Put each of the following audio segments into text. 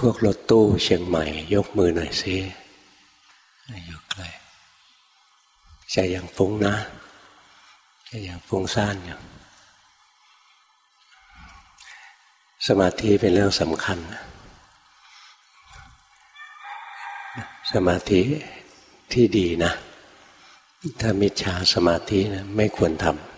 พวกรถตู้เชียงใหม่ ยกมือหน่อยสิยกเลยใจยังฟุ้งนะใจยังฟุ้งซ่านอยู่สมาธิเป็นเรื่องสำคัญ สมาธิที่ดีนะ ถ้ามิจฉาสมาธินะไม่ควรทำ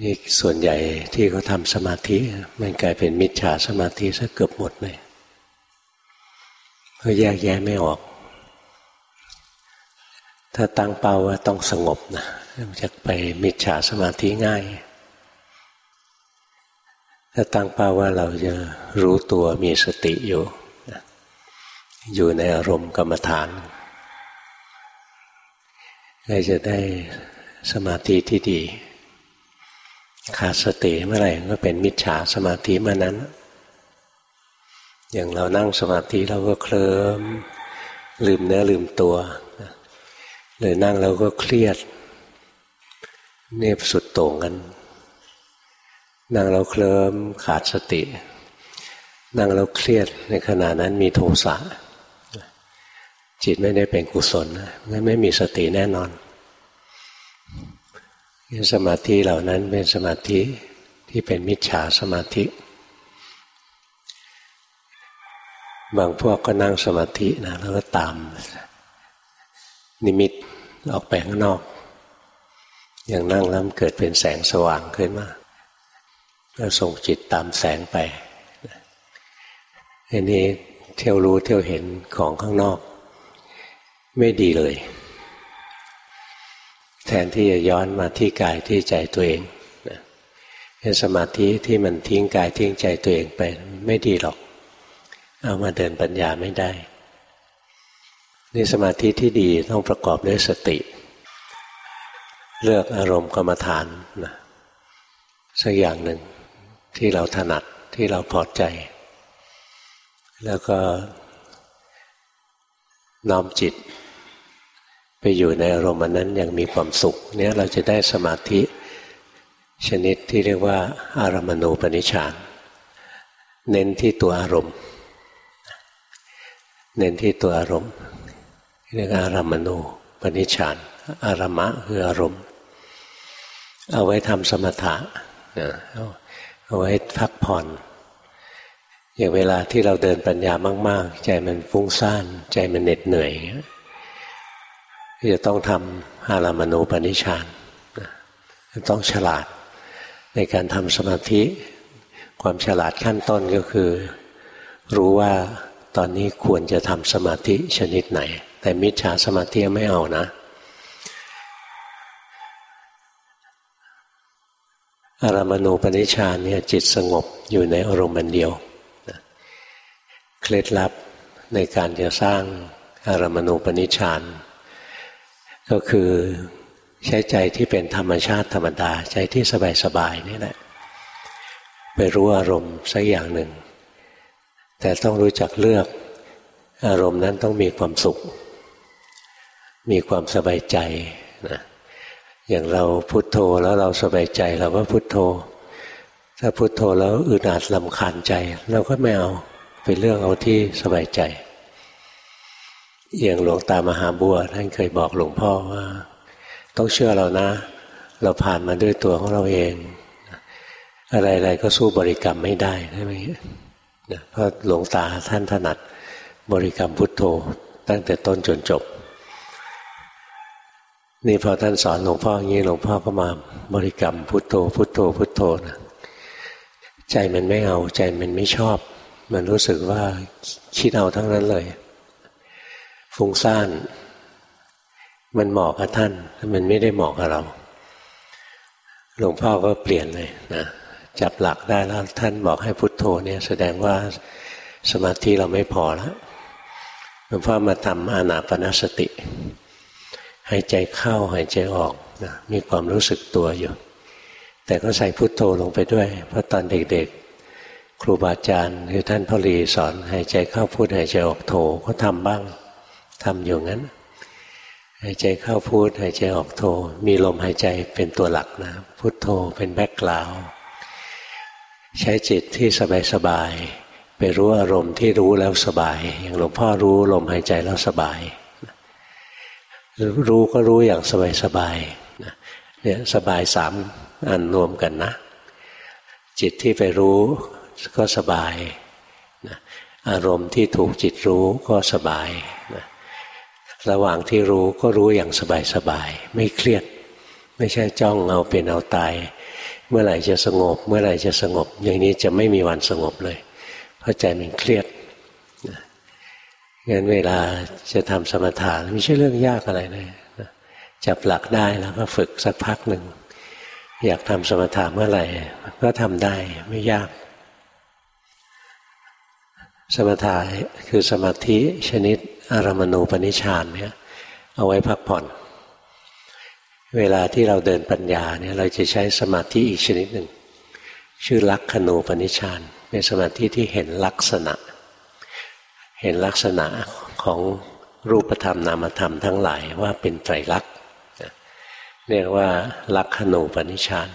นี่ส่วนใหญ่ที่เขาทำสมาธิมันกลายเป็นมิจฉาสมาธิซะเกือบหมดเลยเพราแยกแยะไม่ออก ถ้าตั้งเป้าว่าต้องสงบนะจะไปมิจฉาสมาธิง่าย ถ้าตั้งเป้าว่าเราจะรู้ตัวมีสติอยู่อยู่ในอารมณ์กรรมฐานก็จะได้สมาธิที่ดี ขาดสติเมื่อไหร่ก็เป็นมิจฉาสมาธิเมื่อนั้น อย่างเรานั่งสมาธิเราก็เคลิ้มลืมเนื้อลืมตัวหรือนั่งเราก็เครียด เนบสุดโต่งกัน นั่งเราเคลิ้มขาดสติ นั่งเราเครียดในขณะนั้นมีโทสะจิตไม่ได้เป็นกุศลงั้นไม่มีสติแน่นอน สมาธิเหล่านั้นเป็นสมาธิที่เป็นมิจฉาสมาธิ บางพวกก็นั่งสมาธินะแล้วก็ตาม นิมิตออกไปข้างนอก อย่างนั่งแล้วเกิดเป็นแสงสว่างขึ้นมาก็ส่งจิตตามแสงไปอันนี้เที่ยวรู้เที่ยวเห็นของข้างนอก ไม่ดีเลย แทนที่จะย้อนมาที่กายที่ใจตัวเองเป็นสมาธิที่มันทิ้งกายทิ้งใจตัวเองไปไม่ดีหรอก เอามาเดินปัญญาไม่ได้นี่สมาธิที่ดีต้องประกอบด้วยสติ เลือกอารมณ์กรรมฐานนะสักอย่างหนึ่งที่เราถนัดที่เราพอใจ แล้วก็น้อมจิต ไปอยู่ในอารมณ์นั้นอย่างมีความสุข เนี่ยเราจะได้สมาธิชนิดที่เรียกว่า อารมณูปนิชานเน้นที่ตัวอารมณ์ เน้นที่ตัวอารมณ์เรียกอารมณูปนิชานอารมะคืออารมณ์ เอาไว้ทำสมถะเอาไว้พักผ่อน อย่างเวลาที่เราเดินปัญญามาก ๆ ใจมันฟุ้งซ่าน ใจมันเหน็ดเหนื่อยที่ จะต้องทำอารามณูปนิชานต้องฉลาดในการทำสมาธิ ความฉลาดขั้นต้นก็คือ รู้ว่าตอนนี้ควรจะทำสมาธิชนิดไหน แต่มิจฉาสมาธิไม่เอานะอารามณูปนิชานเนี่ยจิตสงบอยู่ในอารมณ์เดียวเคล็ดลับในการจะสร้างอารามณูปนิชาน ก็คือใช้ใจที่เป็นธรรมชาติธรรมดา ใจที่สบายๆนี่แหละ ไปรู้อารมณ์สักอย่างหนึ่ง แต่ต้องรู้จักเลือกอารมณ์นั้นต้องมีความสุข มีความสบายใจนะอย่างเราพุโทโธแล้วเราสบายใจเราก็พุโทโธ ถ้าพุโทโธแล้วอึดอัดลำคาญใจ เราก็ไม่เอาไปเลือกเอาที่สบายใจ อย่างหลวงตามหาบัวท่านเคยบอกหลวงพ่อว่า ต้องเชื่อเรานะ เราผ่านมาด้วยตัวของเราเอง อะไรๆก็สู้บริกรรมไม่ได้ใช่ไหมเพราะหลวงตาท่านถนัดบริกรรมพุทโธ ตั้งแต่ต้นจนจบ นี่พอท่านสอนหลวงพ่ออย่างนี้หลวงพ่อก็มาบริกรรมพุทโธ พุทโธ พุทโธนะใจมันไม่เอาใจมันไม่ชอบ มันรู้สึกว่าคิดเอาทั้งนั้นเลย ฟุ้งซ่าน มันเหมาะกับท่าน มันไม่ได้เหมาะกับเรา หลวงพ่อก็เปลี่ยนเลยนะจับหลักได้แล้วท่านบอกให้พุทโธเนี่ย แสดงว่าสมาธิเราไม่พอแล้วหลวงพ่อมาทำอานาปนสติหายใจเข้าหายใจออกนะมีความรู้สึกตัวอยู่ แต่ก็ใส่พุทโธลงไปด้วย เพราะตอนเด็กๆ ครูบาอาจารย์คือท่านพ่อรีสอนหายใจเข้าพุทหายใจออกโธก็ทำบ้าง ทำอยู่งั้น หายใจเข้าพุทหายใจออกโท มีลมหายใจเป็นตัวหลักนะ พุทโธเป็นแบ็กกราวใช้จิตที่สบายๆไปรู้อารมณ์ที่รู้แล้วสบาย อย่างหลวงพ่อรู้ลมหายใจแล้วสบาย รู้ก็รู้อย่างสบายๆเนี่ยสบายสามอันรวมกันนะ จิตที่ไปรู้ก็สบาย อารมณ์ที่ถูกจิตรู้ก็สบาย ระหว่างที่รู้ก็รู้อย่างสบายๆไม่เครียด ไม่ใช่จ้องเอาเป็นเอาตาย เมื่อไหร่จะสงบ เมื่อไหร่จะสงบ อย่างนี้จะไม่มีวันสงบเลย เพราะใจมันเครียดงั้นเวลาจะทำสมถะไม่ใช่เรื่องยากอะไรเลยจับหลักได้แล้วก็ฝึกสักพักหนึ่ง อยากทำสมถะเมื่อไหร่ ก็ทำได้ไม่ยาก สมถะคือสมาธิชนิด อารมณูปนิชานเนี่ยเอาไว้พักผ่อน เวลาที่เราเดินปัญญาเนี่ยเราจะใช้สมาธิอีกชนิดหนึ่ง ชื่อลักขณูปนิชานเป็นสมาธิที่เห็นลักษณะ เห็นลักษณะของรูปธรรมนามธรรมทั้งหลายว่าเป็นไตรลักษณ์เรียกว่าลักขณูปนิชาน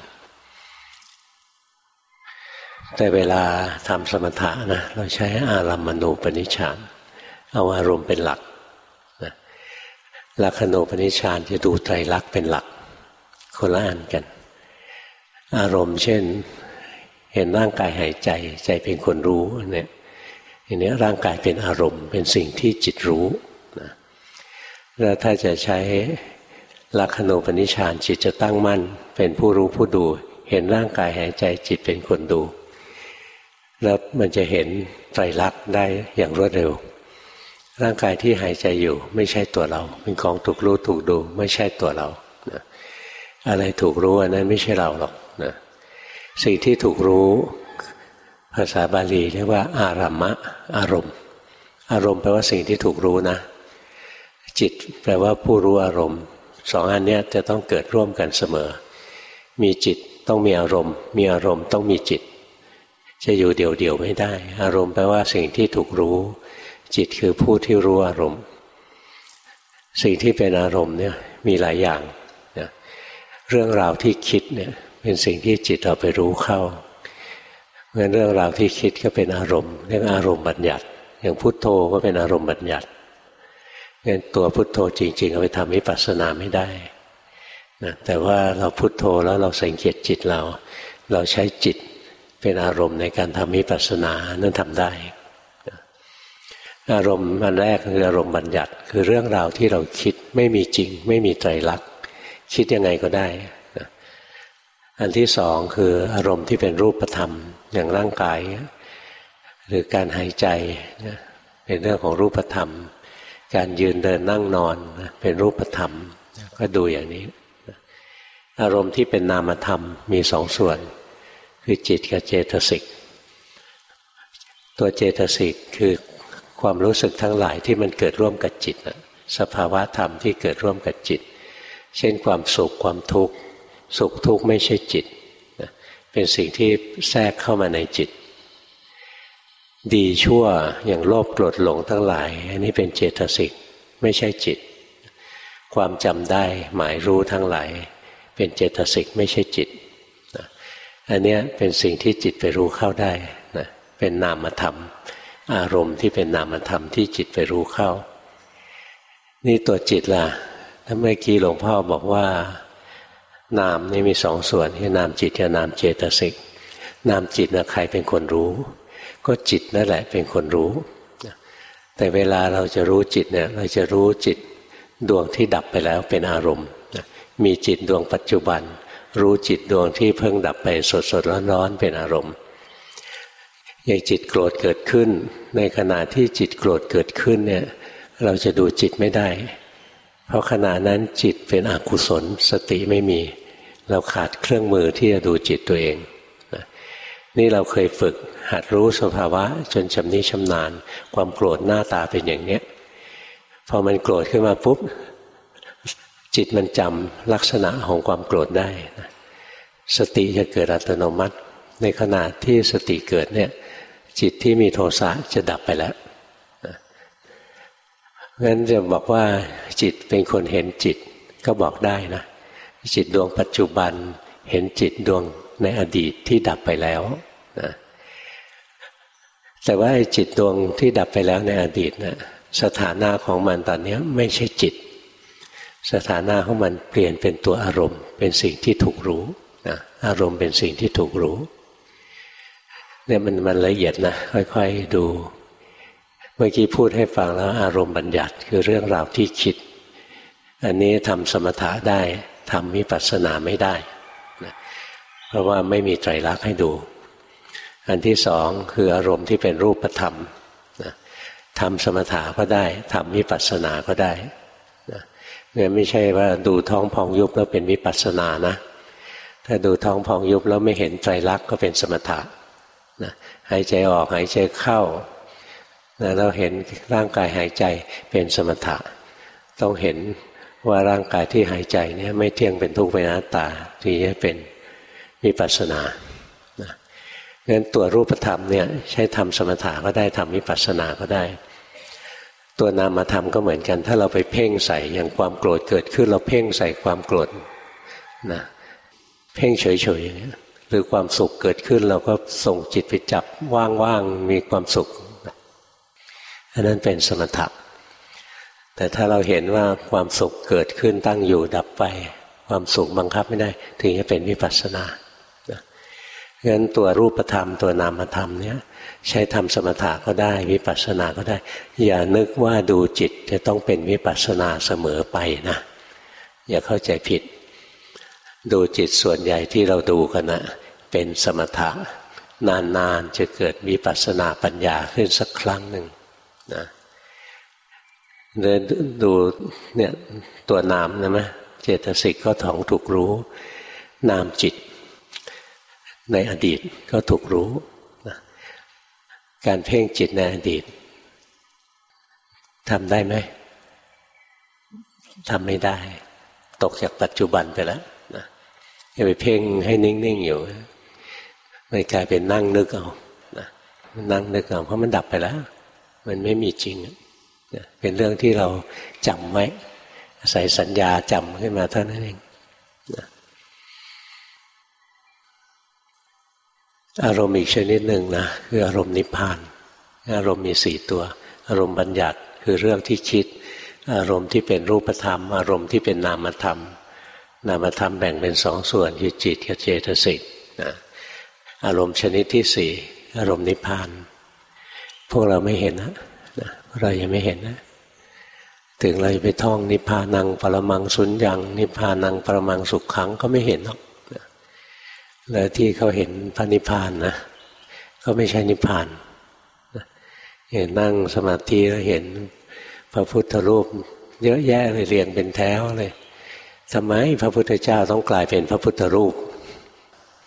แต่เวลาทำสมถะนะเราใช้อารัมมณูปนิชานเเอาอารมณ์เป็นหลักนะลักขณูปนิชานจะดูไตรลักษณ์เป็นหลัก คนละอันกัน อารมณ์เช่น เห็นร่างกายหายใจใจเป็นคนรู้เนี่ยอันนี้ร่างกายเป็นอารมณ์ เป็นสิ่งที่จิตรู้นะแล้วถ้าจะใช้ลักขณูปนิชานจิตจะตั้งมั่น เป็นผู้รู้ผู้ดู เห็นร่างกายหายใจจิตเป็นคนดู แล้วมันจะเห็นไตรลักษณ์ได้อย่างรวดเร็ว ร่างกายที่หายใจอยู่ ไม่ใช่ตัวเรา เป็นของถูกรู้ถูกดู ไม่ใช่ตัวเรานะอะไรถูกรู้อันนั้นไม่ใช่เราหรอกนะสิ่งที่ถูกรู้ ภาษาบาลีเรียกว่า อารามะ อารมณ์ อารมณ์แปลว่าสิ่งที่ถูกรู้นะ จิตแปลว่าผู้รู้อารมณ์สองอันนี้จะต้องเกิดร่วมกันเสมอ มีจิตต้องมีอารมณ์ มีอารมณ์ต้องมีจิต จะอยู่เดี่ยวๆไม่ได้ อารมณ์แปลว่าสิ่งที่ถูกรู้ จิตคือผู้ที่รู้อารมณ์ สิ่งที่เป็นอารมณ์เนี่ยมีหลายอย่างนะเรื่องราวที่คิดเนี่ยเป็นสิ่งที่จิตเราไปรู้เข้าเมื่อเรื่องราวที่คิดก็เป็นอารมณ์เรียกอารมณ์บัญญัติ อย่างพุทโธก็เป็นอารมณ์บัญญัติงั้นตัวพุทโธจริง ๆ เอาไปทำวิปัสสนาไม่ได้นะแต่ว่าเราพุทโธแล้วเราสังเกตจิตเรา เราใช้จิตเป็นอารมณ์ในการทำวิปัสสนานั่นทำได้ อารมณ์อันแรกคืออารมณ์บัญญัติ คือเรื่องราวที่เราคิดไม่มีจริง ไม่มีไตรลักษณ์คิดยังไงก็ได้อันที่สองคืออารมณ์ที่เป็นรูปธรรมอย่างร่างกาย หรือการหายใจเป็นเรื่องของรูปธรรม การยืนเดินนั่งนอนเป็นรูปธรรม ก็ดูอย่างนี้ อารมณ์ที่เป็นนามธรรมมีสองส่วน คือจิตกับเจตสิก ตัวเจตสิกคือ ความรู้สึกทั้งหลายที่มันเกิดร่วมกับจิตสภาวะธรรมที่เกิดร่วมกับจิต เช่นความสุขความทุกข์สุขทุกข์ไม่ใช่จิตเป็นสิ่งที่แทรกเข้ามาในจิต ดีชั่วอย่างโลภโกรธหลงทั้งหลาย อันนี้เป็นเจตสิกไม่ใช่จิต ความจำได้หมายรู้ทั้งหลาย เป็นเจตสิกไม่ใช่จิตอันนี้เป็นสิ่งที่จิตไปรู้เข้าได้นะเป็นนามธรรม อารมณ์ที่เป็นนามธรรมที่จิตไปรู้เข้า นี่ตัวจิตล่ะถ้าเมื่อกี้หลวงพ่อบอกว่า นามนี่มีสองส่วนคือนามจิตกับนามเจตสิก นามจิตนะใครเป็นคนรู้ ก็จิตนั่นแหละเป็นคนรู้ แต่เวลาเราจะรู้จิตเนี่ยเราจะรู้จิตดวงที่ดับไปแล้วเป็นอารมณ์มีจิตดวงปัจจุบัน รู้จิตดวงที่เพิ่งดับไปสดสดร้อนๆเป็นอารมณ์ อย่างจิตโกรธเกิดขึ้น ในขณะที่จิตโกรธเกิดขึ้นเนี่ยเราจะดูจิตไม่ได้ เพราะขณะนั้นจิตเป็นอกุศลสติไม่มี เราขาดเครื่องมือที่จะดูจิตตัวเองนี่เราเคยฝึกหัดรู้สภาวะจนชำนิชำนาญ ความโกรธหน้าตาเป็นอย่างเนี้ยพอมันโกรธขึ้นมาปุ๊บ จิตมันจำลักษณะของความโกรธได้นะสติจะเกิดอัตโนมัติ ในขณะที่สติเกิดเนี่ย จิตที่มีโทสะจะดับไปแล้วงั้นจะบอกว่าจิตเป็นคนเห็นจิตก็บอกได้นะ จิตดวงปัจจุบันเห็นจิตดวงในอดีตที่ดับไปแล้วนะแต่ว่าจิตดวงที่ดับไปแล้วในอดีตนะสถานะของมันตอนนี้ไม่ใช่จิต สถานะของมันเปลี่ยนเป็นตัวอารมณ์ เป็นสิ่งที่ถูกรู้นะอารมณ์เป็นสิ่งที่ถูกรู้ เนี่ยมันมันละเอียดนะค่อยๆดู เมื่อกี้พูดให้ฟังแล้วอารมณ์บัญญัติคือเรื่องราวที่คิด อันนี้ทำสมถะได้ทำวิปัสสนาไม่ได้นะเพราะว่าไม่มีไตรลักษณ์ให้ดู อันที่สองคืออารมณ์ที่เป็นรูปธรรมนะทำสมถะก็ได้ทำวิปัสสนาก็ได้นะเนี่ยไม่ใช่ว่าดูท้องพองยุบแล้วเป็นวิปัสสนานะ ถ้าดูท้องพองยุบแล้วไม่เห็นไตรลักษณ์ก็เป็นสมถะ นะหายใจออกหายใจเข้านะเราเห็นร่างกายหายใจเป็นสมถะ ต้องเห็นว่าร่างกายที่หายใจเนี่ยไม่เที่ยงเป็นทุกข์เป็นอนัตตาที่จะเป็นวิปัสสนานะงั้นตัวรูปธรรมเนี่ยใช้ทำสมถะก็ได้ทำวิปัสสนาก็ได้ ตัวนามธรรมก็เหมือนกัน ถ้าเราไปเพ่งใส่อย่างความโกรธเกิดขึ้นเราเพ่งใส่ความโกรธนะเพ่งเฉยๆอย่างนี้ หรือความสุขเกิดขึ้นเราก็ส่งจิตไปจับว่างๆมีความสุขอันนั้นเป็นสมถะแต่ถ้าเราเห็นว่าความสุขเกิดขึ้นตั้งอยู่ดับไป ความสุขบังคับไม่ได้ ถึงจะเป็นวิปัสสนางั้นตัวรูปธรรมตัวนามธรรมเนี้ยใช้ทำสมถะก็ได้ วิปัสสนาก็ได้ อย่านึกว่าดูจิตจะต้องเป็นวิปัสสนาเสมอไปนะ อย่าเข้าใจผิด ดูจิตส่วนใหญ่ที่เราดูกันนะเป็นสมถะนานๆจะเกิดวิปัสสนาปัญญาขึ้นสักครั้งหนึ่งนะเดินดูเนี่ยตัวนามนะไหมเจตสิกก็ถองถูกรู้ นามจิต ในอดีตก็ถูกรู้นะการเพ่งจิตในอดีตทำได้ไหมทำไม่ได้ ตกจากปัจจุบันไปแล้ว อย่าไปเพ่งให้นิ่งๆอยู่มันกลายเป็นนั่งนึกเอานะนั่งนึกเอาเพราะมันดับไปแล้ว มันไม่มีจริงเป็นเรื่องที่เราจำไว้ใส่สัญญาจำขึ้นมาเท่านั้นเองอารมณ์อีกชนิดหนึ่งนะคืออารมณ์นิพพาน อารมณ์มีสี่ตัว อารมณ์บัญญัติคือเรื่องที่คิด อารมณ์ที่เป็นรูปธรรม อารมณ์ที่เป็นนามธรรม นามธรรมแบ่งเป็นสองส่วนคือจิตกับเจตสิกนะอารมณ์ชนิดที่สี่อารมณ์นิพพาน พวกเราไม่เห็นนะเรายังไม่เห็นนะ ถึงเราจะไปท่องนิพพานังปรมังสุญญัง นิพพานังปรมังสุขขังก็ไม่เห็นหรอกแล้วที่เขาเห็นพระนิพพานนะก็ไม่ใช่นิพพานเห็นนั่งสมาธิแล้วเห็นพระพุทธรูป เยอะแยะเลยเรียงเป็นแถวเลย ทำไมพระพุทธเจ้าต้องกลายเป็นพระพุทธรูป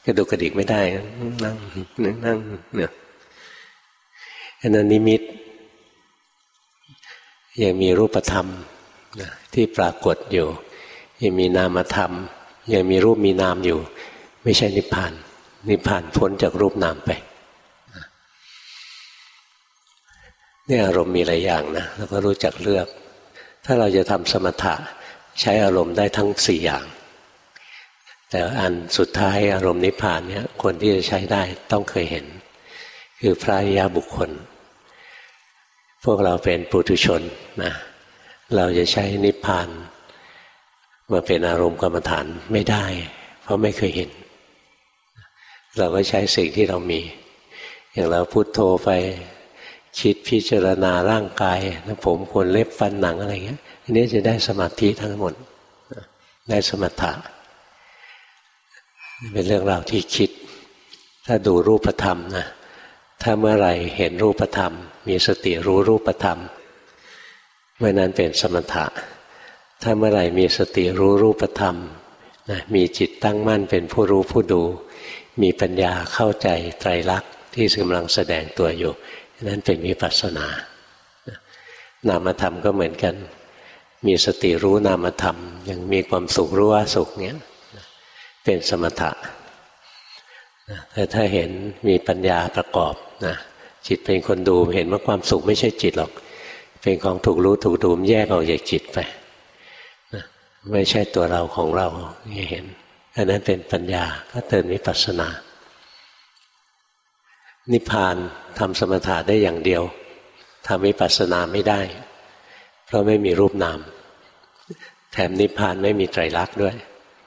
กระดุกกระดิกไม่ได้ นั่งนั่งเนี่ยอันนั้นนิมิต ยังมีรูปธรรมที่ปรากฏอยู่ ยังมีนามธรรม ยังมีรูปมีนามอยู่ ไม่ใช่นิพพาน นิพพานพ้นจากรูปนามไปนี่อารมณ์มีหลายอย่างนะเราก็รู้จักเลือก ถ้าเราจะทำสมถะ ใช้อารมณ์ได้ทั้งสี่อย่าง แต่อันสุดท้ายอารมณ์นิพพานเนี่ยคนที่จะใช้ได้ต้องเคยเห็น คือพระยาบุคคล พวกเราเป็นปุถุชนนะเราจะใช้นิพพานมาเป็นอารมณ์กรรมฐานไม่ได้ เพราะไม่เคยเห็น เราก็ใช้สิ่งที่เรามี อย่างเราพุโทโธไป คิดพิจารณาร่างกายผมขนเล็บฟันหนังอะไรเงี้ยอันนี้จะได้สมาธิทั้งหมดได้สมถะเป็นเรื่องราวที่คิด ถ้าดูรูปธรรมนะถ้าเมื่อไหร่เห็นรูปธรรม มีสติรู้รูปธรรม เมื่อนั้นเป็นสมถะ ถ้าเมื่อไหร่มีสติรู้รูปธรรมนะมีจิตตั้งมั่นเป็นผู้รู้ผู้ดู มีปัญญาเข้าใจไตรลักษณ์ที่กำลังแสดงตัวอยู่ นั้นเป็นวิปัสสนา นามธรรมก็เหมือนกัน มีสติรู้นามธรรม ยังมีความสุขรู้ว่าสุขเนี้ยเป็นสมถะแต่ถ้าเห็นมีปัญญาประกอบนะจิตเป็นคนดูเห็นว่าความสุขไม่ใช่จิตหรอก เป็นของถูกรู้ถูกดูมแยกออกจากจิตไปนะไม่ใช่ตัวเราของเราเห็นอันนั้นเป็นปัญญาก็เติมวิปัสสนา นิพพานทำสมถะได้อย่างเดียวทำวิปัสสนาไม่ได้ เพราะไม่มีรูปนาม แถมนิพพานไม่มีไตรลักษณ์ด้วย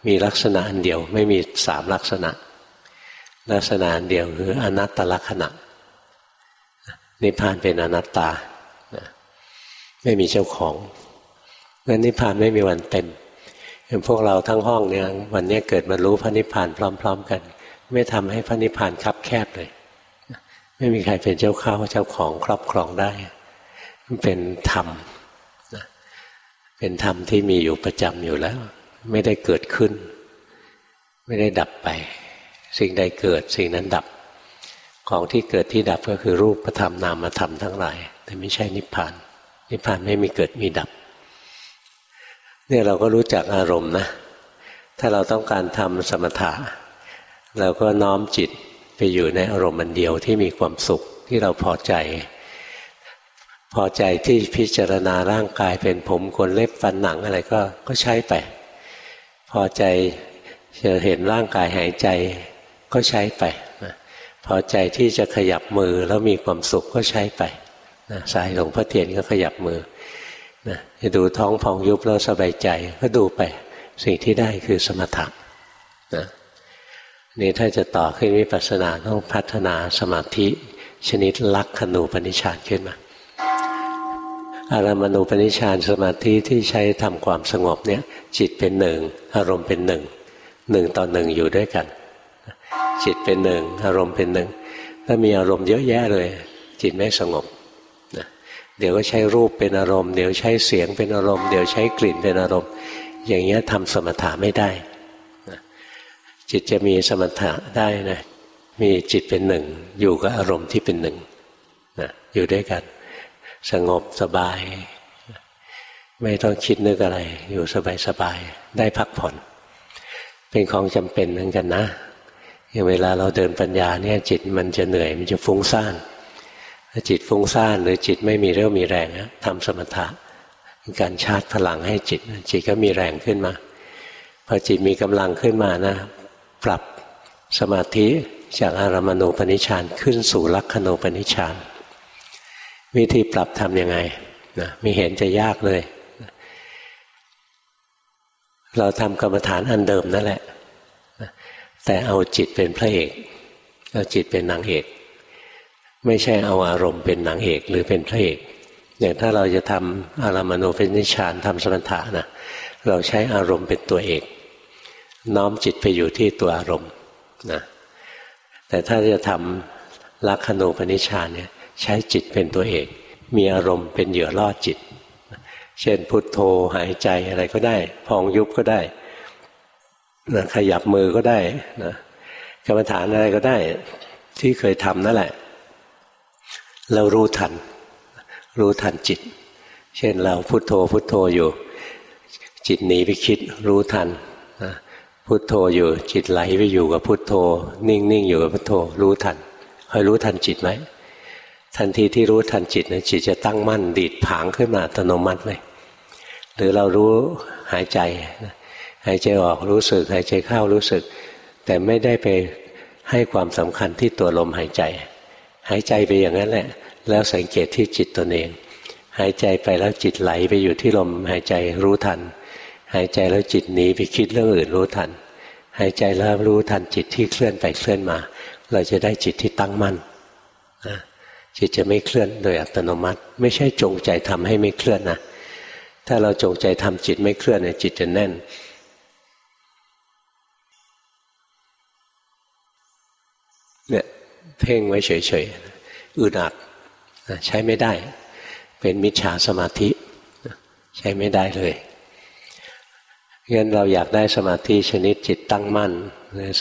มีลักษณะอันเดียวไม่มีสามลักษณะ ลักษณะอันเดียวคืออนัตตลักษณะ นิพพานเป็นอนัตตา ไม่มีเจ้าของงั้นนิพพานไม่มีวันเต็มพวกเราทั้งห้องเนี่ยวันนี้เกิดมารู้พระนิพพานพร้อม ๆ กัน ไม่ทำให้พระนิพพานคับแคบเลย ไม่มีใครเป็นเจ้าข้าเจ้าของครอบครองได้ มันเป็นธรรมเป็นธรรมที่มีอยู่ประจำอยู่แล้ว ไม่ได้เกิดขึ้น ไม่ได้ดับไป สิ่งใดเกิดสิ่งนั้นดับ ของที่เกิดที่ดับก็คือรูปธรรมนามธรรมทั้งหลาย แต่ไม่ใช่นิพพาน นิพพานไม่มีเกิดมีดับ เนี่ยเราก็รู้จักอารมณ์นะ ถ้าเราต้องการทำสมถะเราก็น้อมจิต อยู่ในอารมณ์มันเดียวที่มีความสุขที่เราพอใจ พอใจที่พิจารณาร่างกายเป็นผมขนเล็บฟันหนังอะไรก็ก็ใช้ไป พอใจจะเห็นร่างกายหายใจก็ใช้ไปพอใจที่จะขยับมือแล้วมีความสุขก็ใช้ไปสายหลวงพ่อเทียนก็ขยับมือนะจะดูท้องพองยุบแล้วสบายใจก็ดูไป สิ่งที่ได้คือสมถะนะ นี่ถ้าจะต่อขึ้นวิปัสสนาต้องพัฒนาสมาธิชนิดลักขณูปนิชานขึ้นมาอารามณูปนิชานสมาธิที่ใช้ทำความสงบเนี่ย จิตเป็นหนึ่งอารมณ์เป็นหนึ่งหนึ่งต่อหนึ่งอยู่ด้วยกัน จิตเป็นหนึ่งอารมณ์เป็นหนึ่งถ้ามีอารมณ์เยอะแยะเลย จิตไม่สงบนะเดี๋ยวก็ใช้รูปเป็นอารมณ์ เดี๋ยวใช้เสียงเป็นอารมณ์ เดี๋ยวใช้กลิ่นเป็นอารมณ์ อย่างเงี้ยทำสมถะไม่ได้ จิตจะมีสมถะได้นะมีจิตเป็นหนึ่ง อยู่กับอารมณ์ที่เป็นหนึ่งนะอยู่ด้วยกัน สงบสบาย ไม่ต้องคิดนึกอะไร อยู่สบายสบายได้พักผ่อน เป็นของจำเป็นเหมือนกันนะอย่างเวลาเราเดินปัญญาเนี่ยจิตมันจะเหนื่อยมันจะฟุ้งซ่านถ้าจิตฟุ้งซ่านหรือจิตไม่มีเรี่ยวมีแรงทำสมถะการชาร์จพลังให้จิต จิตก็มีแรงขึ้นมา พอจิตมีกำลังขึ้นมานะ ปรับสมาธิจากอารามณูปนิชานขึ้นสู่ลักขณูปนิชานวิธีปรับทำยังไงนะมีเห็นจะยากเลย เราทำกรรมฐานอันเดิมนั่นแหละ แต่เอาจิตเป็นพระเอกเอาจิตเป็นนางเอก ไม่ใช่เอาอารมณ์เป็นนางเอกหรือเป็นพระเอก อย่างถ้าเราจะทำอารามณูปนิชานทำสมถะนะเราใช้อารมณ์เป็นตัวเอก น้อมจิตไปอยู่ที่ตัวอารมณ์นะแต่ถ้าจะทำลักขณูปนิชานเนี่ยใช้จิตเป็นตัวเอก มีอารมณ์เป็นเหยื่อล่อจิต เช่นพุทโธหายใจอะไรก็ได้ พองยุบก็ได้นะขยับมือก็ได้นะกรรมฐานอะไรก็ได้ ที่เคยทำนั่นแหละ เรารู้ทัน รู้ทันจิต เช่นเราพุทโธพุทโธอยู่ จิตหนีไปคิดรู้ทัน พุทโธอยู่จิตไหลไปอยู่กับพุทโธ นิ่งๆอยู่กับพุทโธ รู้ทันคอยรู้ทันจิตไหมทันทีที่รู้ทันจิตนะจิตจะตั้งมั่นดีดผางขึ้นมาอัตโนมัติเลยหรือเรารู้หายใจหายใจออกรู้สึกหายใจเข้ารู้สึก แต่ไม่ได้ไปให้ความสำคัญที่ตัวลมหายใจ หายใจไปอย่างนั้นแหละ แล้วสังเกตที่จิตตนเอง หายใจไปแล้วจิตไหลไปอยู่ที่ลมหายใจรู้ทัน หายใจแล้วจิตหนีไปคิดเรื่องอื่นรู้ทัน หายใจแล้วรู้ทันจิตที่เคลื่อนไปเคลื่อนมา เราจะได้จิตที่ตั้งมั่นจิตจะไม่เคลื่อนโดยอัตโนมัติ ไม่ใช่จงใจทำให้ไม่เคลื่อนนะถ้าเราจงใจทำจิตไม่เคลื่อนเนี่ยจิตจะแน่นเนี่ยเพ่งไว้เฉยๆอึดอัดใช้ไม่ได้ เป็นมิจฉาสมาธิ ใช้ไม่ได้เลย งั้นเราอยากได้สมาธิชนิดจิตตั้งมั่น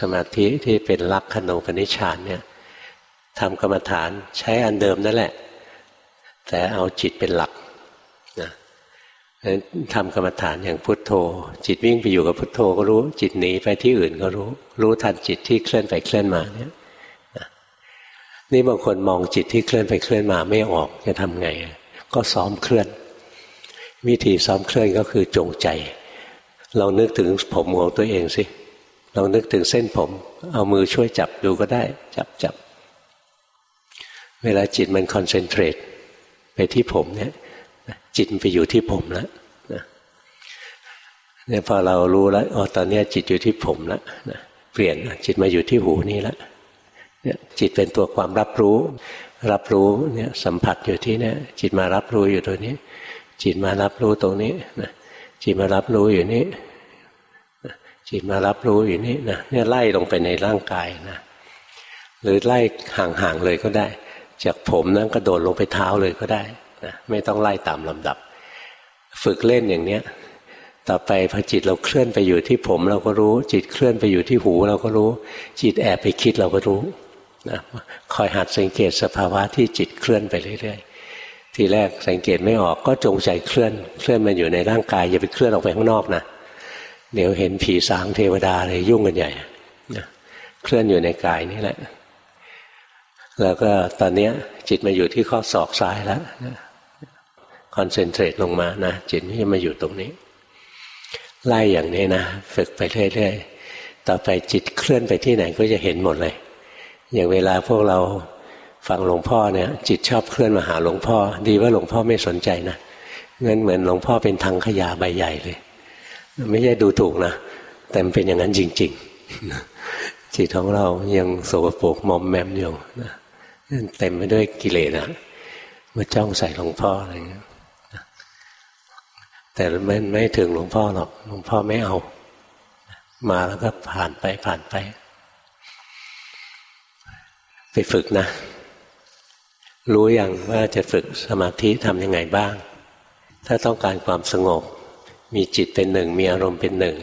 สมาธิที่เป็นลักขณูปนิชานเนี่ยทำกรรมฐานใช้อันเดิมนั่นแหละ แต่เอาจิตเป็นหลักนะทำกรรมฐานอย่างพุทโธ จิตวิ่งไปอยู่กับพุทโธก็รู้ จิตหนีไปที่อื่นก็รู้ รู้ทันจิตที่เคลื่อนไปเคลื่อนมาเนี่ยนี่บางคนมองจิตที่เคลื่อนไปเคลื่อนมาไม่ออกจะทำไง ก็ซ้อมเคลื่อน วิธีซ้อมเคลื่อนก็คือจงใจ ลองนึกถึงผมของตัวเองสิลองนึกถึงเส้นผม เอามือช่วยจับดูก็ได้ จับจับ เวลาจิตมันคอนเซนเทรตไปที่ผมเนี่ยจิตไปอยู่ที่ผมแล้วเนี่ยพอเรารู้แล้วอ๋อตอนนี้จิตอยู่ที่ผมแล้วเปลี่ยนจิตมาอยู่ที่หูนี่แล้วเนี่ยจิตเป็นตัวความรับรู้ รับรู้เนี่ยสัมผัสอยู่ที่เนี่ยจิตมารับรู้อยู่ตัวนี้ จิตมารับรู้ตรงนี้นะ จิตมารับรู้อยู่นี้จิตมารับรู้อยู่นี่นะเนี่ยไล่ลงไปในร่างกายนะหรือไล่ห่างๆเลยก็ได้ จากผมนั้นกระโดดลงไปเท้าเลยก็ได้นะไม่ต้องไล่ตามลำดับ ฝึกเล่นอย่างเนี้ยต่อไปพอจิตเราเคลื่อนไปอยู่ที่ผมเราก็รู้ จิตเคลื่อนไปอยู่ที่หูเราก็รู้ จิตแอบไปคิดเราก็รู้นะคอยหัดสังเกตสภาวะที่จิตเคลื่อนไปเรื่อยๆ ทีแรกสังเกตไม่ออกก็จงใจเคลื่อน เคลื่อนมาอยู่ในร่างกาย อย่าไปเคลื่อนออกไปข้างนอกนะเดี๋ยวเห็นผีสางเทวดาเลยยุ่งกันใหญ่เคลื่อนอยู่ในกายนี่แหละ แล้วก็ตอนนี้จิตมาอยู่ที่ข้อศอกซ้ายแล้วคอนเซนเทรตลงมานะจิตนี่จะมาอยู่ตรงนี้ ไล่อย่างนี้นะฝึกไปเรื่อยๆต่อไปจิตเคลื่อนไปที่ไหนก็จะเห็นหมดเลย อย่างเวลาพวกเรา ฟังหลวงพ่อเนี่ยจิตชอบเคลื่อนมาหาหลวงพ่อ ดีว่าหลวงพ่อไม่สนใจนะเงินเหมือนหลวงพ่อเป็นทางขยะใบใหญ่เลย ไม่ใช่ดูถูกนะ แต่มันเป็นอย่างนั้นจริงๆ จิตของเรายังโสโปกมอมแมมอยู่นะเต็มไปด้วยกิเลสนะมาจ้องใส่หลวงพ่ออะไรเงี้ยแต่ไม่ไม่ถึงหลวงพ่อหรอกหลวงพ่อไม่เอา มาแล้วก็ผ่านไปผ่านไป ไปฝึกนะ รู้อย่างว่าจะฝึกสมาธิทำยังไงบ้าง ถ้าต้องการความสงบ มีจิตเป็นหนึ่ง มีอารมณ์เป็นหนึ่ง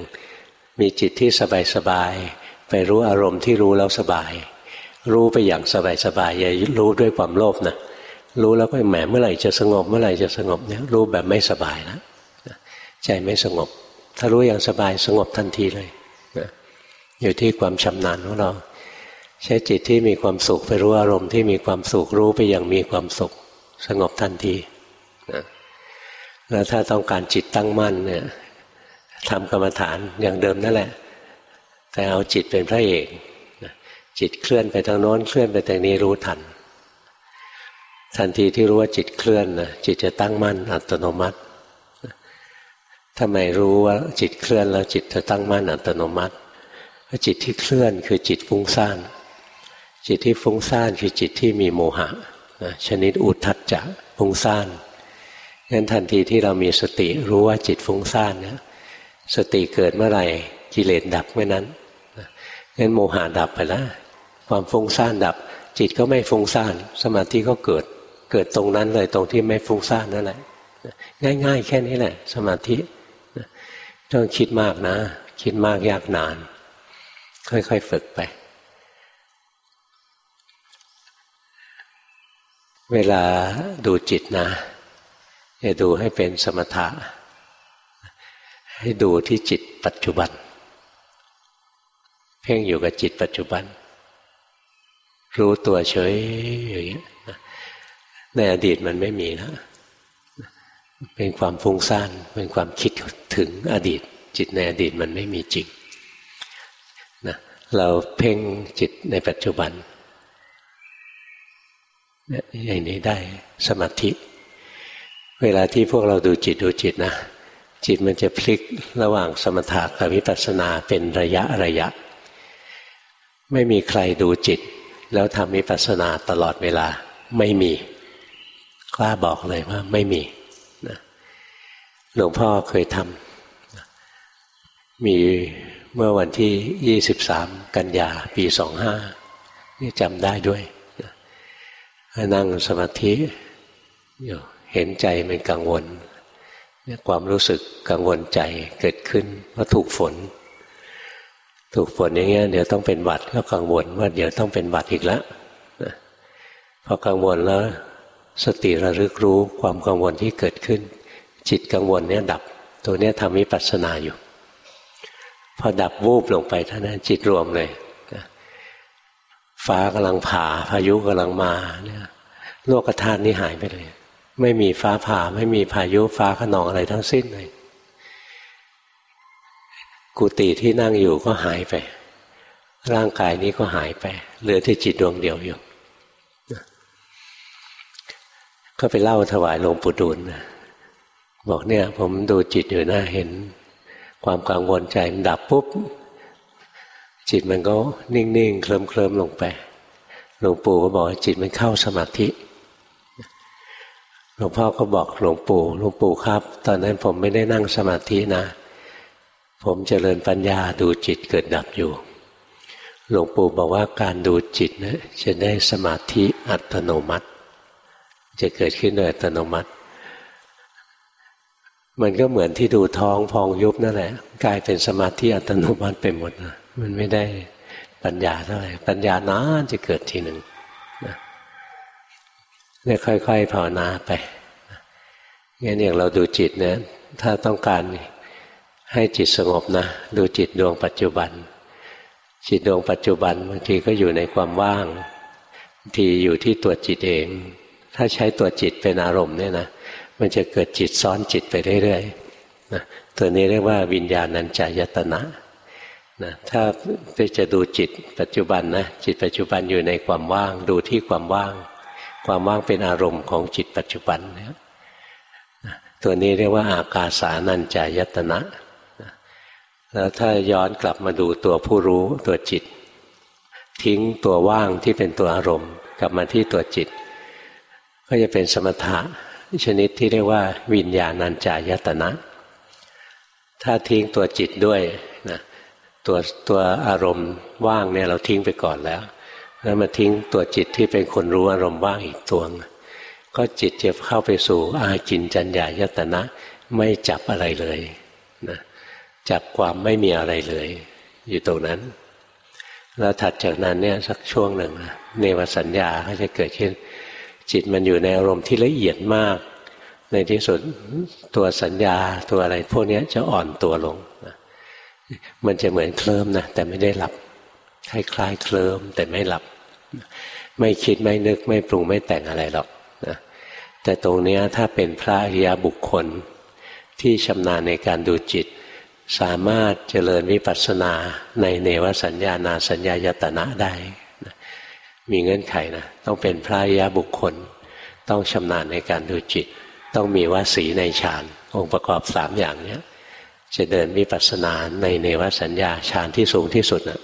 มีจิตที่สบายสบายไปรู้อารมณ์ที่รู้แล้วสบาย รู้ไปอย่างสบายสบายอย่ารู้ด้วยความโลภนะรู้แล้วก็แหมเมื่อไหร่จะสงบ เมื่อไหร่จะสงบเนี่ยรู้แบบไม่สบายแล้วใจไม่สงบ ถ้ารู้อย่างสบายสงบทันทีเลยอยู่ที่ความชำนาญของเรา ใช้จิตที่มีความสุขไปรู้อารมณ์ที่มีความสุขรู้ไปอย่างมีความสุข สงบทันทีนะแล้วถ้าต้องการจิตตั้งมั่นเนี่ยทำกรรมฐานอย่างเดิมนั่นแหละ แต่เอาจิตเป็นพระเอกจิตเคลื่อนไปทางโน้นเคลื่อนไปทางนี้รู้ทัน ทันทีที่รู้ว่าจิตเคลื่อนนะจิตจะตั้งมั่นอัตโนมัติทำไมรู้ว่าจิตเคลื่อนแล้วจิตจะตั้งมั่นอัตโนมัติเพราะจิตที่เคลื่อนคือจิตฟุ้งซ่าน จิตที่ฟุ้งซ่านคือจิตที่มีโมหะชนิดอุทัจจะฟุ้งซ่านงั้นทันทีที่เรามีสติรู้ว่าจิตฟุ้งซ่านเนี่ยสติเกิดเมื่อไหร่กิเลสดับเมื่อนั้นงั้นโมหะดับไปแล้วความฟุ้งซ่านดับ จิตก็ไม่ฟุ้งซ่าน สมาธิก็เกิดเกิดตรงนั้นเลยตรงที่ไม่ฟุ้งซ่านนั่นแหละง่าย ๆ แค่นี้แหละ สมาธิต้องคิดมากนะ คิดมากยากนาน ค่อยๆฝึกไป เวลาดูจิตนะอย่าดูให้เป็นสมถะ ให้ดูที่จิตปัจจุบัน เพ่งอยู่กับจิตปัจจุบัน รู้ตัวเฉยอย่างนี้ยในอดีตมันไม่มีแล้วเป็นความฟุ้งซ่านเป็นความคิดถึงอดีต จิตในอดีตมันไม่มีจริงนะเราเพ่งจิตในปัจจุบัน อย่างนี้ได้สมาธิ เวลาที่พวกเราดูจิตดูจิตนะจิตมันจะพลิกระหว่างสมถะกับวิปัสสนาเป็นระยะระยะ ไม่มีใครดูจิต แล้วทำวิปัสสนาตลอดเวลาไม่มี กล้าบอกเลยว่าไม่มีนะหลวงพ่อเคยทำมีเมื่อวันที่ยี่สิบสามกันยาปีสองห้านี่จำได้ด้วย นั่งสมาธิอยู่เห็นใจมันกังวลความรู้สึกกังวลใจเกิดขึ้นว่าถูกฝน ถูกฝนอย่างเงี้ยเดี๋ยวต้องเป็นหวัดก็กังวลว่าเดี๋ยวต้องเป็นหวัดอีกแล้วพอกังวลแล้ว สติระลึกรู้ความกังวลที่เกิดขึ้น จิตกังวลเนี่ยดับ ตัวเนี้ยทำวิปัสสนาอยู่ พอดับวูบลงไปเท่านั้นจิตรวมเลย ฟ้ากำลังผ่าพายุกำลังมาเนี่ยโลกธาตุนี้หายไปเลย ไม่มีฟ้าผ่าไม่มีพายุฟ้าขนองอะไรทั้งสิ้นเลย กุฏิที่นั่งอยู่ก็หายไป ร่างกายนี้ก็หายไป เหลือที่จิตดวงเดียวอยู่ก็ไปเล่าถวายหลวงปู่ดูลบอกเนี่ย ผมดูจิตอยู่นะเห็น ความกังวลใจมันดับปุ๊บ จิตมันก็นิ่งๆ เคลิ้มๆลงไป หลวงปู่ก็บอกจิตมันเข้าสมาธิ หลวงพ่อก็บอกหลวงปู่หลวงปู่ครับ ตอนนั้นผมไม่ได้นั่งสมาธินะ ผมเจริญปัญญาดูจิตเกิดดับอยู่ หลวงปู่บอกว่าการดูจิตนะจะได้สมาธิอัตโนมัติ จะเกิดขึ้นโดยอัตโนมัติ มันก็เหมือนที่ดูท้องพองยุบนั่นแหละกลายเป็นสมาธิอัตโนมัติไปหมดนะ มันไม่ได้ปัญญาเท่าไหร่ปัญญานานจะเกิดทีหนึ่งนะเนี่ยค่อยๆภาวนาไปงั้นอย่างเราดูจิตเนี่ย ถ้าต้องการให้จิตสงบนะ ดูจิตดวงปัจจุบัน จิตดวงปัจจุบันบางทีก็อยู่ในความว่างบางทีอยู่ที่ตัวจิตเอง ถ้าใช้ตัวจิตเป็นอารมณ์เนี่ยนะมันจะเกิดจิตซ้อนจิตไปเรื่อยๆนะตัวนี้เรียกว่าวิญญาณัญจายตนะ นะถ้าจะดูจิตปัจจุบันนะจิตปัจจุบันอยู่ในความว่างดูที่ความว่าง ความว่างเป็นอารมณ์ของจิตปัจจุบันนะตัวนี้เรียกว่าอากาสานัญจายตนะแล้วถ้าย้อนกลับมาดูตัวผู้รู้ตัวจิต ทิ้งตัวว่างที่เป็นตัวอารมณ์ กลับมาที่ตัวจิต ก็จะเป็นสมถะชนิดที่เรียกว่า วิญญาณัญจายตนะ ถ้าทิ้งตัวจิตด้วยนะ ตัวตัวอารมณ์ว่างเนี่ยเราทิ้งไปก่อนแล้วแล้วมาทิ้งตัวจิตที่เป็นคนรู้อารมณ์ว่างอีกตัวก็จิตจะเข้าไปสู่อาจินจัญญายตนะ ไม่จับอะไรเลยนะจับความไม่มีอะไรเลย อยู่ตรงนั้น แล้วถัดจากนั้นเนี่ยสักช่วงหนึ่งเนวสัญญาก็จะเกิดขึ้น จิตมันอยู่ในอารมณ์ที่ละเอียดมาก ในที่สุดตัวสัญญาตัวอะไรพวกนี้จะอ่อนตัวลงนะ มันจะเหมือนเคลิ้มนะแต่ไม่ได้หลับคล้ายๆเคลิ้มแต่ไม่หลับ ไม่คิดไม่นึกไม่ปรุงไม่แต่งอะไรหรอกนะแต่ตรงนี้ถ้าเป็นพระอริยบุคคลที่ชำนาญในการดูจิต สามารถเจริญวิปัสสนาในเนวสัญญานาสัญญายตนะได้นะมีเงื่อนไขนะต้องเป็นพระอริยบุคคล ต้องชำนาญในการดูจิต ต้องมีวสีในฌานองค์ประกอบสามอย่างเนี้ย จะเดินวิปัสสนาในเนวสัญญาฌานที่สูงที่สุดนะ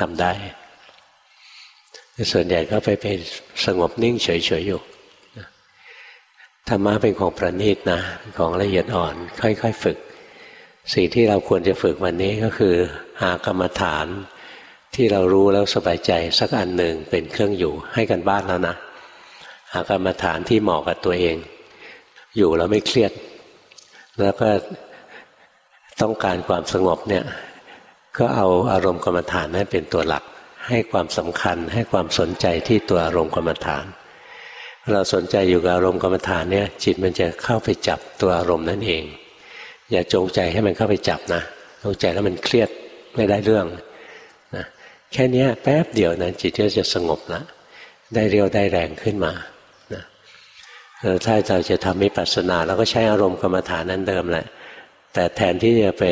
ทำได้ ส่วนใหญ่ก็ไปเป็นสงบนิ่งเฉยๆอยู่ธรรมะเป็นของประณีตนะของละเอียดอ่อน ค่อยๆฝึก สิ่งที่เราควรจะฝึกวันนี้ก็คือ หากรรมฐานที่เรารู้แล้วสบายใจสักอันหนึ่งเป็นเครื่องอยู่ให้กันบ้านแล้วนะ หากรรมฐานที่เหมาะกับตัวเอง อยู่แล้วไม่เครียด แล้วก็ ต้องการความสงบเนี่ยก็เอาอารมณ์กรรมฐานนั้นเป็นตัวหลัก ให้ความสำคัญให้ความสนใจที่ตัวอารมณ์กรรมฐาน เราสนใจอยู่กับอารมณ์กรรมฐานเนี่ยจิตมันจะเข้าไปจับตัวอารมณ์นั่นเอง อย่าจงใจให้มันเข้าไปจับนะจงใจแล้วมันเครียดไม่ได้เรื่องนะแค่นี้แป๊บเดียวนะจิตก็จะสงบละได้เรียวได้แรงขึ้นมานะถ้าเราจะทำมิปัสสนาเราก็ใช้อารมณ์กรรมฐานนั้นเดิมแหละ แต่แทนที่จะไป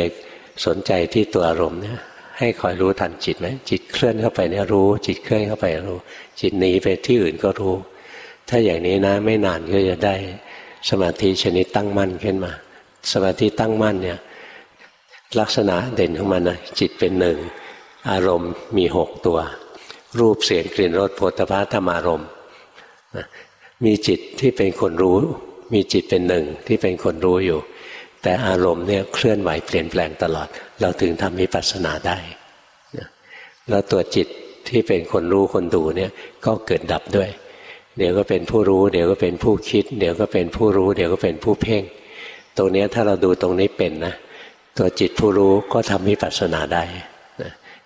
สนใจที่ตัวอารมณ์เนี่ยให้คอยรู้ทันจิตไหมจิตเคลื่อนเข้าไปเนี่ยรู้ จิตเคลื่อนเข้าไปรู้ จิตหนีไปที่อื่นก็รู้ ถ้าอย่างนี้นะไม่นานก็จะได้สมาธิชนิดตั้งมั่นขึ้นมา สมาธิตั้งมั่นเนี่ยลักษณะเด่นของมันนะจิตเป็นหนึ่งอารมณ์มีหกตัว รูปเสียงกลิ่นรสโผฏฐัธรรมารมณ์มีจิตที่เป็นคนรู้ มีจิตเป็นหนึ่งที่เป็นคนรู้อยู่ แต่อารมณ์เนี่ยเคลื่อนไหวเปลี่ยนแปลงตลอด เราถึงทำมิปัสสนาได้แล้วตัวจิตที่เป็นคนรู้คนดูเนี่ยก็เกิดดับด้วย เดี๋ยวก็เป็นผู้รู้ เดี๋ยวก็เป็นผู้คิด เดี๋ยวก็เป็นผู้รู้ เดี๋ยวก็เป็นผู้เพ่ง ตรงนี้ถ้าเราดูตรงนี้เป็นนะตัวจิตผู้รู้ก็ทำวิปัสสนาได้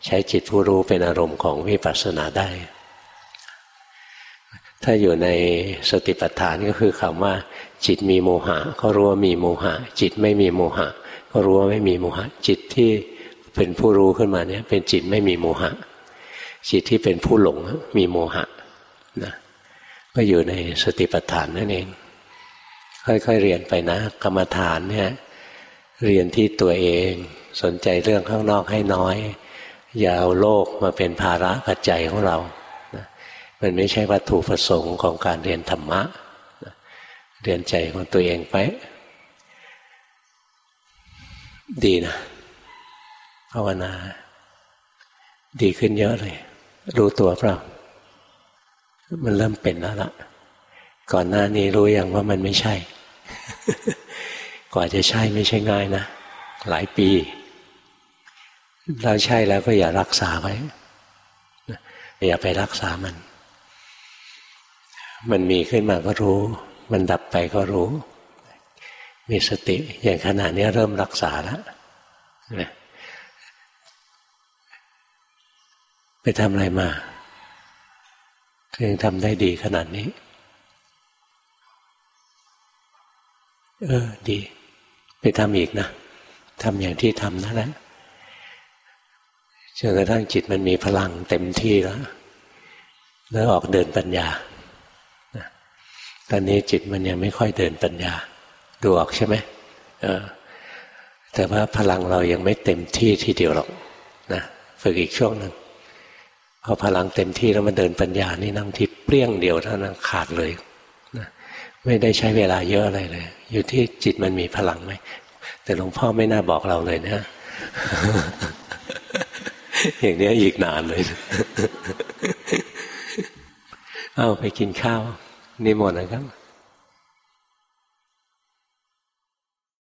ใช้จิตผู้รู้เป็นอารมณ์ของวิปัสสนาได้ ถ้าอยู่ในสติปัฏฐานก็คือคำว่า จิตมีโมหะ ก็รู้ว่ามีโมหะ จิตไม่มีโมหะ ก็รู้ว่าไม่มีโมหะ จิตที่เป็นผู้รู้ขึ้นมาเนี่ย เป็นจิตไม่มีโมหะ จิตที่เป็นผู้หลงมีโมหะนะก็อยู่ในสติปัฏฐานนั่นเอง ค่อยๆเรียนไปนะ กรรมฐานเนี่ยเรียนที่ตัวเองสนใจเรื่องข้างนอกให้น้อย อย่าเอาโลกมาเป็นภาระปัจจัยของเรา มันไม่ใช่วัตถุประสงค์ของการเรียนธรรมะ เรียนใจของตัวเองไป ดีนะภาวนา ดีขึ้นเยอะเลย รู้ตัวเปล่า มันเริ่มเป็นแล้วล่ะ ก่อนหน้านี้รู้อย่างว่ามันไม่ใช่ กว่าจะใช่ไม่ใช่ง่ายนะ หลายปี เราใช่แล้วก็อย่ารักษาไว้ อย่าไปรักษามัน มันมีขึ้นมาก็รู้ มันดับไปก็รู้ มีสติอย่างขนาดนี้เริ่มรักษาแล้วไปทำอะไรมาถึงทำได้ดีขนาดนี้ เออ ดี ไปทำอีกนะทำอย่างที่ทำนั่นแหละจนกระทั่งจิตมันมีพลังเต็มที่แล้วแล้วออกเดินปัญญา ตอนนี้จิตมันยังไม่ค่อยเดินปัญญาดูออกใช่ไหมแต่ว่าพลังเรายังไม่เต็มที่ทีเดียวหรอกนะฝึกอีกช่วงหนึ่งพอพลังเต็มที่แล้วมันเดินปัญญานี่นั่งที่เปรี้ยงเดียวเท่านั้นขาดเลยนะไม่ได้ใช้เวลาเยอะอะไรเลย อยู่ที่จิตมันมีพลังไหมแต่หลวงพ่อไม่น่าบอกเราเลยนะอย่างนี้อีกนานเลย เอาไปกินข้าว นิมนต์นะครับ